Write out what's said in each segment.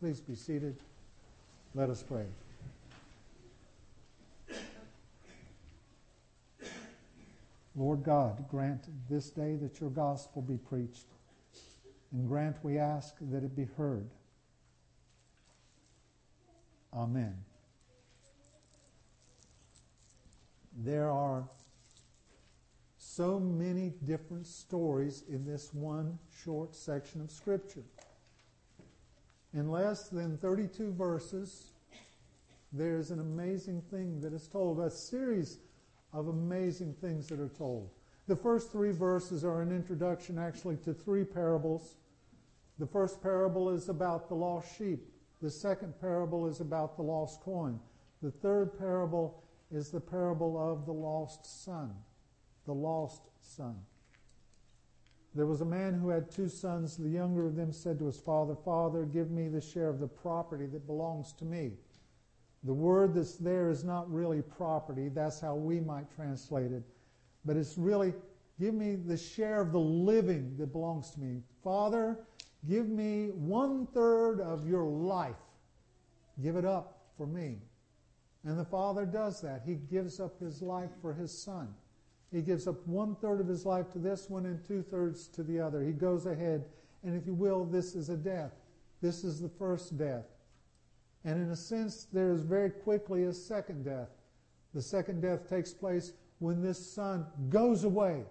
Please be seated. Let us pray. Lord God, grant this day that your gospel be preached, and grant, we ask, that it be heard. Amen. There are so many different stories in this one short section of Scripture. In less than 32 verses, there's an amazing thing that is told, a series of amazing things that are told. The first three verses are an introduction actually to three parables. The first parable is about the lost sheep. The second parable is about the lost coin. The third parable is the parable of the lost son. The lost son. There was a man who had two sons. The younger of them said to his father, Father, give me the share of the property that belongs to me. The word that's there is not really property. That's how we might translate it. But it's really, give me the share of the living that belongs to me. Father, give me one third of your life. Give it up for me. And the father does that. He gives up his life for his son. He gives up one third of his life to this one and two thirds to the other. He goes ahead. And if you will, this is a death. This is the first death. And in a sense, there is very quickly a second death. The second death takes place when this son goes away,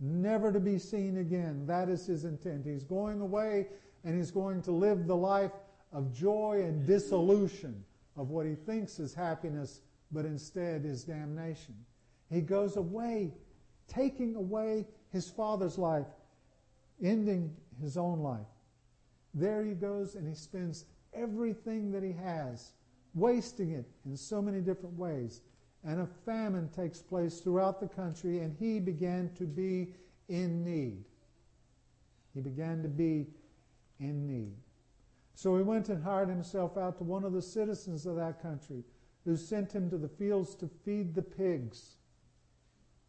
never to be seen again. That is his intent. He's going away and he's going to live the life of joy and dissolution of what he thinks is happiness, but instead is damnation. He goes away, taking away his father's life, ending his own life. There he goes and he spends everything that he has, wasting it in so many different ways. And a famine takes place throughout the country, and he began to be in need. He began to be in need. So he went and hired himself out to one of the citizens of that country, who sent him to the fields to feed the pigs.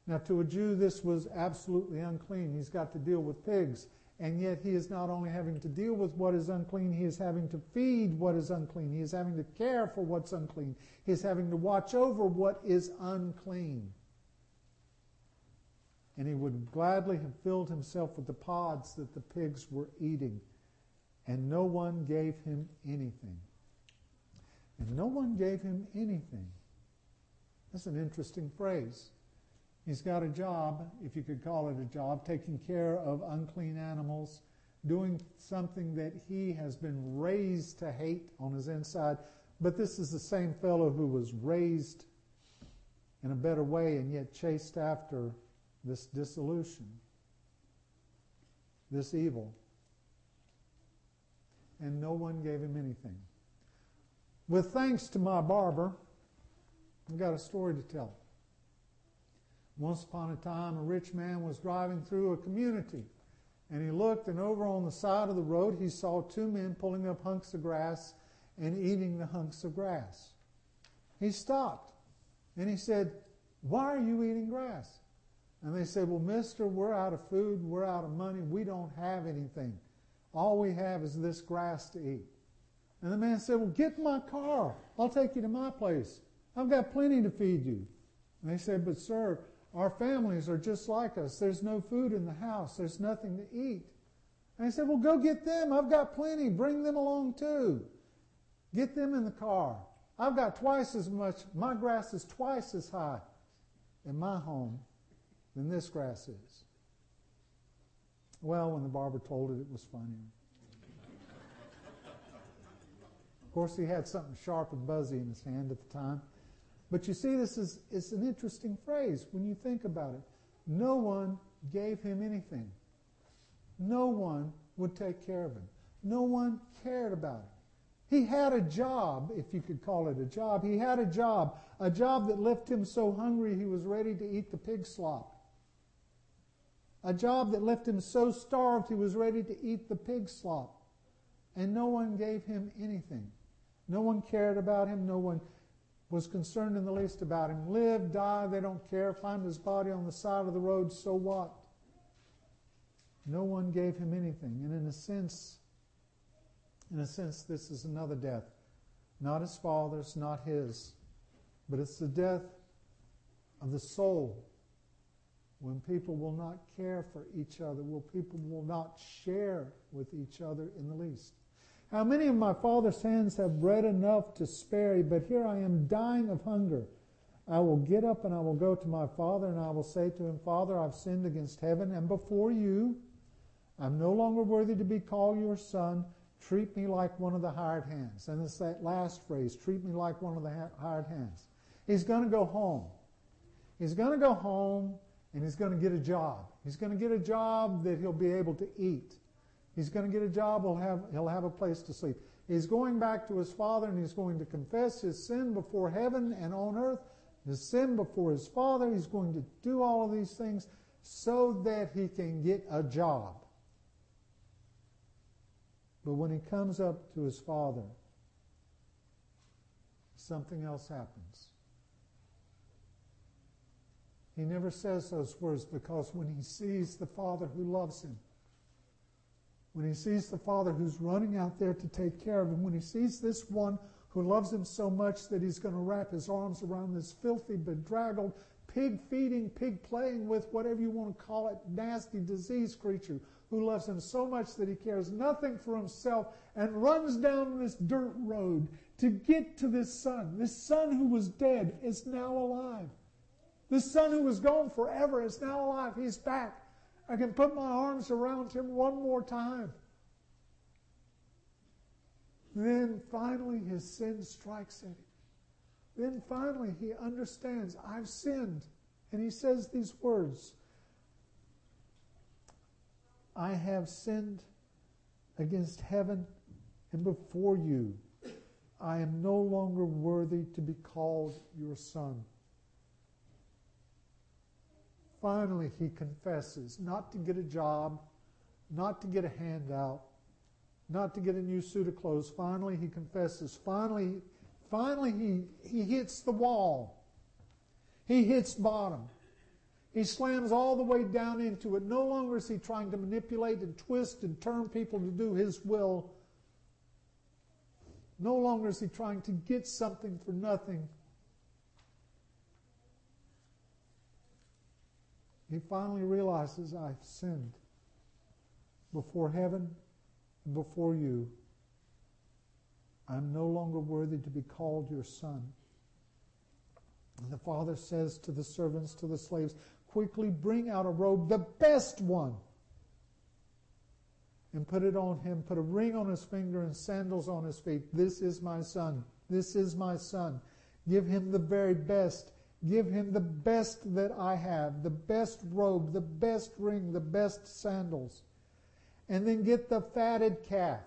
Now, to a Jew, this was absolutely unclean. He's got to deal with pigs. And yet he is not only having to deal with what is unclean, he is having to feed what is unclean. He is having to care for what's unclean. He is having to watch over what is unclean. And he would gladly have filled himself with the pods that the pigs were eating. And no one gave him anything. And no one gave him anything. That's an interesting phrase. He's got a job, if you could call it a job, taking care of unclean animals, doing something that he has been raised to hate on his inside. But this is the same fellow who was raised in a better way and yet chased after this dissolution, this evil. And no one gave him anything. With thanks to my barber, I've got a story to tell. Once upon a time, a rich man was driving through a community, and he looked, and over on the side of the road, he saw two men pulling up hunks of grass and eating the hunks of grass. He stopped, and he said, Why are you eating grass? And they said, Well, mister, we're out of food, we're out of money, we don't have anything. All we have is this grass to eat. And the man said, Well, get in my car. I'll take you to my place. I've got plenty to feed you. And they said, But, sir, our families are just like us. There's no food in the house. There's nothing to eat. And I said, Well, go get them. I've got plenty. Bring them along too. Get them in the car. I've got twice as much. My grass is twice as high in my home than this grass is. Well, when the barber told it, it was funnier. of course, he had something sharp and buzzy in his hand at the time. But you see, this is it's an interesting phrase when you think about it. No one gave him anything. No one would take care of him. No one cared about him. He had a job, if you could call it a job. He had a job, a job that left him so hungry he was ready to eat the pig slop. A job that left him so starved he was ready to eat the pig slop. And no one gave him anything. No one cared about him. No one was concerned in the least about him. Live, die, they don't care. Find his body on the side of the road, so what? No one gave him anything. And in a sense, In a sense, this is another death. Not his father's, not his, but it's the death of the soul when people will not care for each other, when people will not share with each other in the least. How many of my father's hands have bread enough to spare, but here I am dying of hunger. I will get up and I will go to my father and I will say to him, Father, I've sinned against heaven and before you. I'm no longer worthy to be called your son. Treat me like one of the hired hands. And it's that last phrase, treat me like one of the hired hands. He's going to go home. He's going to go home and he's going to get a job. He's going to get a job that he'll be able to eat. He's going to get a job, he'll have, he'll have a place to sleep. He's going back to his father and he's going to confess his sin before heaven and on earth, his sin before his father. He's going to do all of these things so that he can get a job. But when he comes up to his father, something else happens. He never says those words because when he sees the Father who loves him, when he sees the Father who's running out there to take care of him, when he sees this one who loves him so much that he's going to wrap his arms around this filthy, bedraggled, pig feeding, pig playing with, whatever you want to call it, nasty disease creature who loves him so much that he cares nothing for himself and runs down this dirt road to get to this son. This son who was dead is now alive. This son who was gone forever is now alive. He's back. I can put my arms around him one more time. Then finally his sin strikes at him. Then finally he understands, I've sinned. And he says these words I have sinned against heaven and before you. I am no longer worthy to be called your son. Finally, he confesses not to get a job, not to get a handout, not to get a new suit of clothes. Finally, he confesses. Finally, finally he, he hits the wall. He hits bottom. He slams all the way down into it. No longer is he trying to manipulate and twist and turn people to do his will. No longer is he trying to get something for nothing. He finally realizes I've sinned before heaven and before you. I'm no longer worthy to be called your son. And the father says to the servants, to the slaves, quickly bring out a robe, the best one, and put it on him. Put a ring on his finger and sandals on his feet. This is my son. This is my son. Give him the very best Give him the best that I have, the best robe, the best ring, the best sandals. And then get the fatted calf.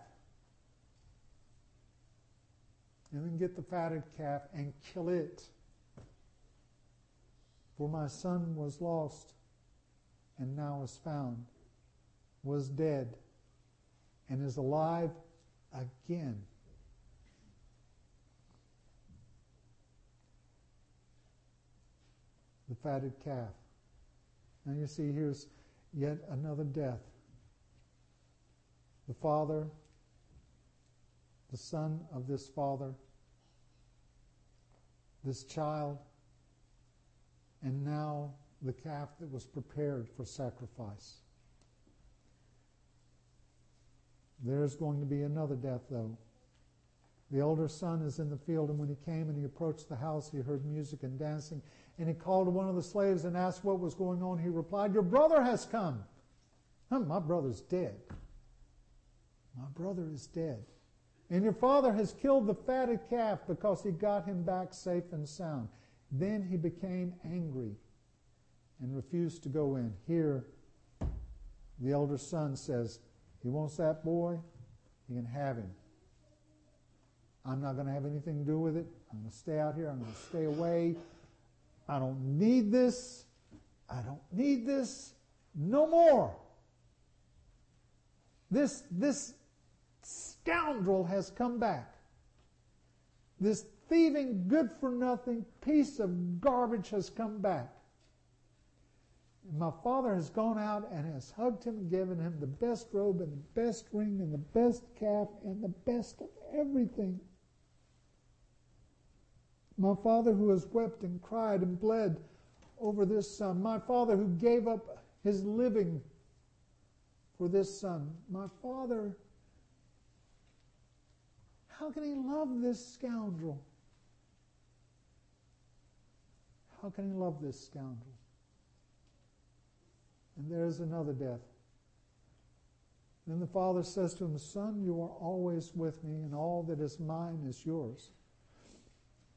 And then get the fatted calf and kill it. For my son was lost and now is found, was dead and is alive again. The fatted calf. And you see, here's yet another death. The father, the son of this father, this child, and now the calf that was prepared for sacrifice. There's going to be another death, though. The elder son is in the field, and when he came and he approached the house, he heard music and dancing. And he called one of the slaves and asked what was going on. He replied, Your brother has come. my brother's dead. My brother is dead. And your father has killed the fatted calf because he got him back safe and sound. Then he became angry and refused to go in. Here, the elder son says, He wants that boy, he can have him. I'm not going to have anything to do with it. I'm going to stay out here. I'm going to stay away. I don't need this. I don't need this. No more. This, this scoundrel has come back. This thieving, good for nothing piece of garbage has come back. My father has gone out and has hugged him and given him the best robe and the best ring and the best calf and the best of everything. My father who has wept and cried and bled over this son. My father who gave up his living for this son. My father, how can he love this scoundrel? How can he love this scoundrel? And there's another death. Then the father says to him, Son, you are always with me, and all that is mine is yours.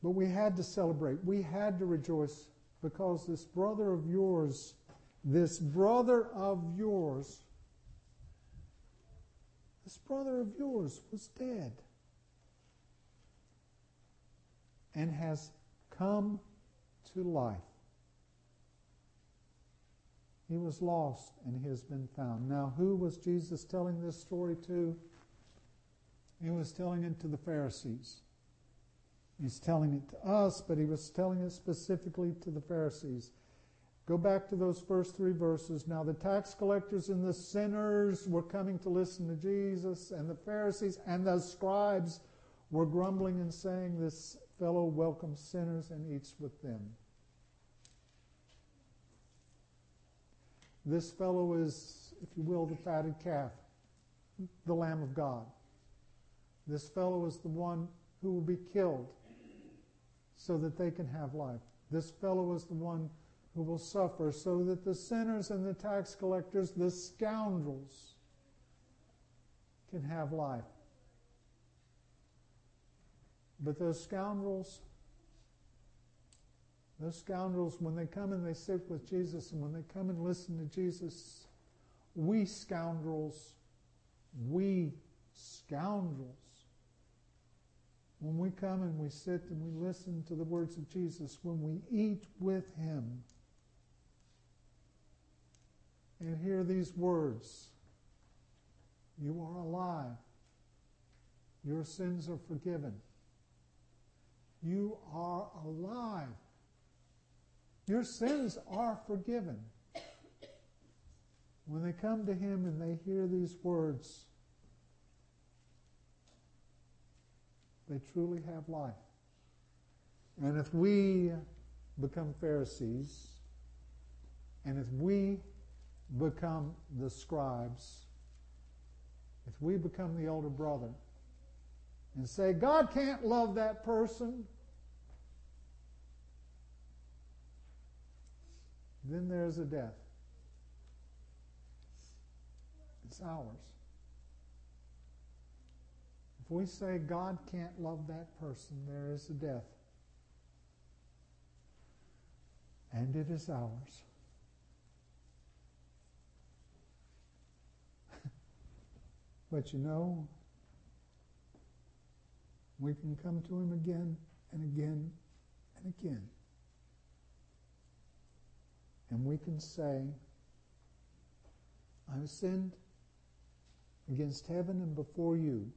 But we had to celebrate. We had to rejoice because this brother of yours, this brother of yours, this brother of yours was dead and has come to life. He was lost and he has been found. Now, who was Jesus telling this story to? He was telling it to the Pharisees. He's telling it to us, but he was telling it specifically to the Pharisees. Go back to those first three verses. Now, the tax collectors and the sinners were coming to listen to Jesus, and the Pharisees and the scribes were grumbling and saying, This fellow welcomes sinners and eats with them. This fellow is, if you will, the fatted calf, the Lamb of God. This fellow is the one who will be killed so that they can have life. This fellow is the one who will suffer so that the sinners and the tax collectors, the scoundrels, can have life. But those scoundrels, those scoundrels, when they come and they sit with Jesus and when they come and listen to Jesus, we scoundrels, we scoundrels, when we come and we sit and we listen to the words of Jesus, when we eat with Him and hear these words, you are alive. Your sins are forgiven. You are alive. Your sins are forgiven. When they come to Him and they hear these words, they truly have life. And if we become Pharisees, and if we become the scribes, if we become the older brother, and say, God can't love that person, then there's a death. It's ours. If we say God can't love that person, there is a death. And it is ours. but you know, we can come to Him again and again and again. And we can say, I've sinned against heaven and before you.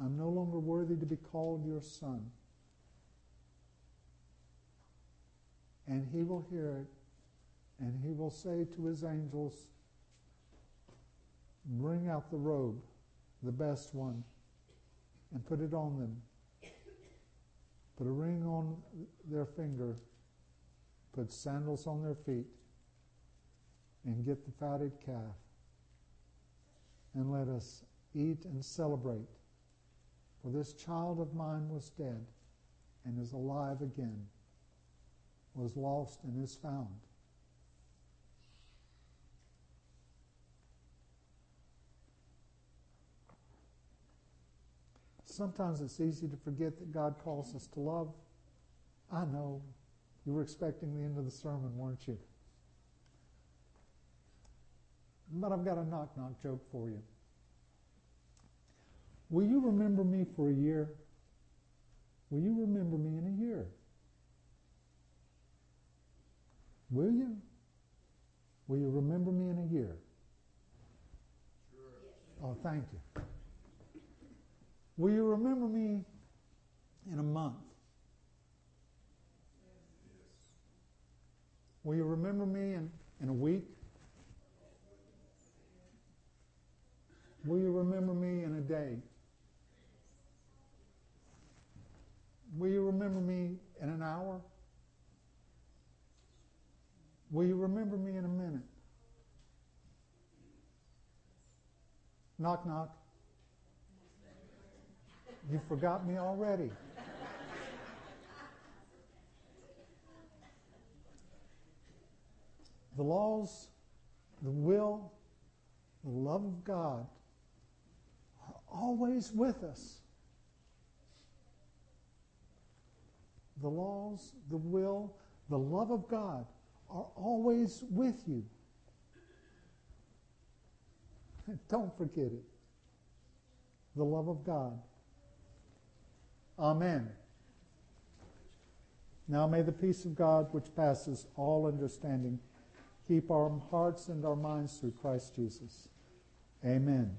I'm no longer worthy to be called your son. And he will hear it, and he will say to his angels, Bring out the robe, the best one, and put it on them. Put a ring on their finger, put sandals on their feet, and get the fatted calf. And let us eat and celebrate for this child of mine was dead and is alive again, was lost and is found. Sometimes it's easy to forget that God calls us to love. I know you were expecting the end of the sermon, weren't you? But I've got a knock knock joke for you. Will you remember me for a year? Will you remember me in a year? Will you? Will you remember me in a year? Sure. Oh, thank you. Will you remember me in a month? Will you remember me in, in a week? Will you remember me in a day? Will you remember me in an hour? Will you remember me in a minute? Knock, knock. You forgot me already. the laws, the will, the love of God are always with us. The laws, the will, the love of God are always with you. Don't forget it. The love of God. Amen. Now may the peace of God, which passes all understanding, keep our hearts and our minds through Christ Jesus. Amen.